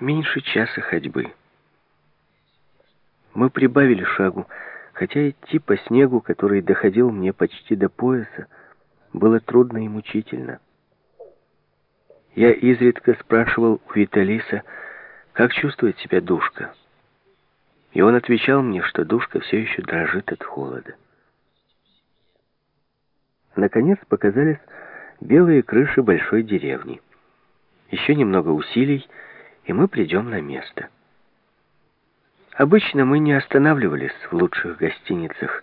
Меньше часа ходьбы. Мы прибавили шагу, хотя идти по снегу, который доходил мне почти до пояса, было трудно и мучительно. Я изредка спрашивал у Виталиса, как чувствует себя душка. И он отвечал мне, что душка все еще дрожит от холода. Наконец показались белые крыши большой деревни. Еще немного усилий, и мы придем на место. Обычно мы не останавливались в лучших гостиницах,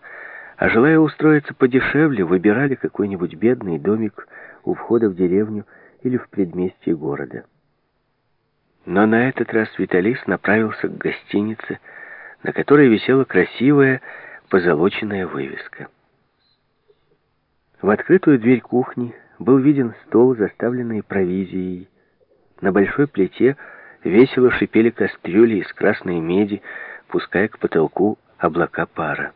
а желая устроиться подешевле, выбирали какой-нибудь бедный домик у входа в деревню или в предместье города. Но на этот раз Виталис направился к гостинице, на которой висела красивая позолоченная вывеска. В открытую дверь кухни был виден стол, заставленный провизией. На большой плите Весело шипели кастрюли из красной меди, пуская к потолку облака пара.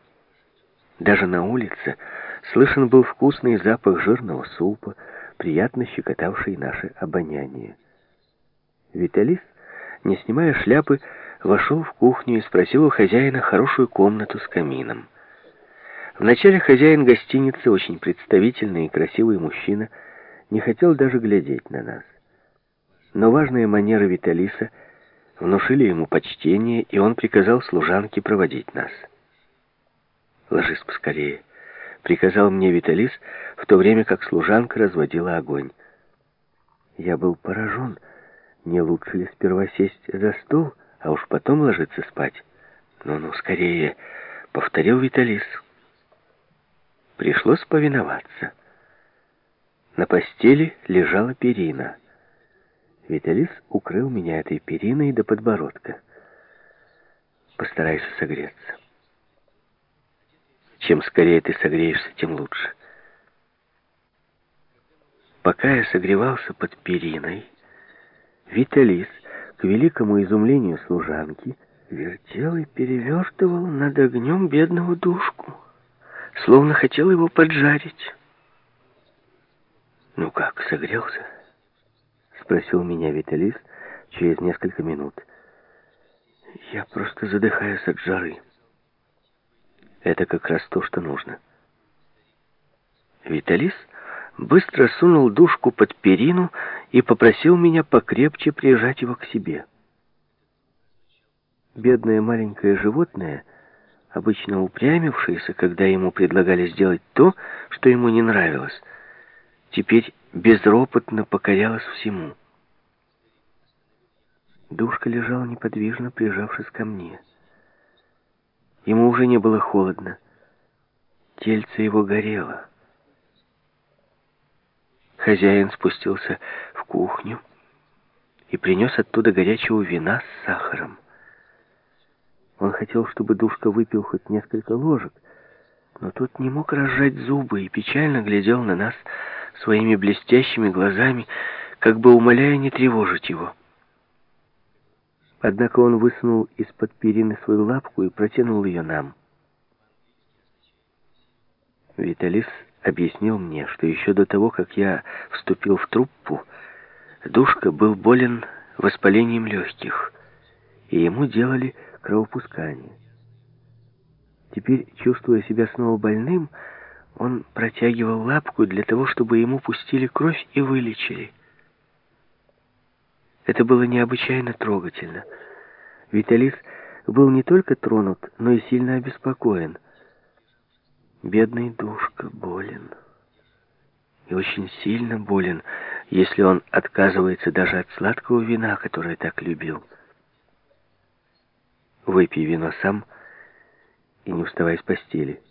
Даже на улице слышен был вкусный запах жирного супа, приятно щекотавший наше обоняние. Виталис, не снимая шляпы, вошел в кухню и спросил у хозяина хорошую комнату с камином. Вначале хозяин гостиницы, очень представительный и красивый мужчина, не хотел даже глядеть на нас. Но важные манеры Виталиса внушили ему почтение, и он приказал служанке проводить нас. «Ложись поскорее», — приказал мне Виталис, в то время как служанка разводила огонь. Я был поражен. Не лучше ли сперва сесть за стол, а уж потом ложиться спать? «Ну-ну, скорее», — повторил Виталис. Пришлось повиноваться. На постели лежала перина — Виталис укрыл меня этой периной до подбородка. Постарайся согреться. Чем скорее ты согреешься, тем лучше. Пока я согревался под периной, Виталис, к великому изумлению служанки, вертел и перевертывал над огнем бедного душку, словно хотел его поджарить. Ну как, согрелся? Спросил меня Виталис через несколько минут. Я просто задыхаюсь от жары. Это как раз то, что нужно. Виталис быстро сунул душку под перину и попросил меня покрепче прижать его к себе. Бедное маленькое животное, обычно упрямившееся, когда ему предлагали сделать то, что ему не нравилось, теперь безропотно покорялась всему. Душка лежала неподвижно, прижавшись ко мне. Ему уже не было холодно. Тельце его горело. Хозяин спустился в кухню и принес оттуда горячего вина с сахаром. Он хотел, чтобы Душка выпил хоть несколько ложек, но тот не мог разжать зубы и печально глядел на нас своими блестящими глазами, как бы умоляя не тревожить его. Однако он высунул из-под перины свою лапку и протянул ее нам. Виталис объяснил мне, что еще до того, как я вступил в труппу, Душка был болен воспалением легких, и ему делали кровопускание. Теперь, чувствуя себя снова больным, он протягивал лапку для того, чтобы ему пустили кровь и вылечили. Это было необычайно трогательно. Виталис был не только тронут, но и сильно обеспокоен. Бедный душка болен. И очень сильно болен, если он отказывается даже от сладкого вина, которое так любил. «Выпей вино сам и не вставай с постели», —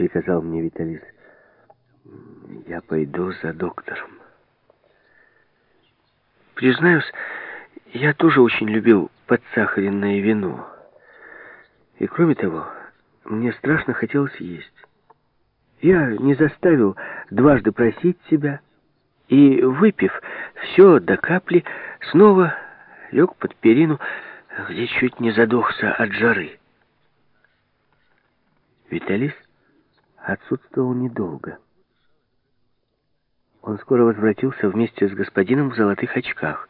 приказал мне Виталис. «Я пойду за доктором». Признаюсь, я тоже очень любил подсахаренное вино. И кроме того, мне страшно хотелось есть. Я не заставил дважды просить себя, и, выпив все до капли, снова лег под перину, где чуть не задохся от жары. Виталис отсутствовал недолго. Он скоро возвратился вместе с господином в золотых очках —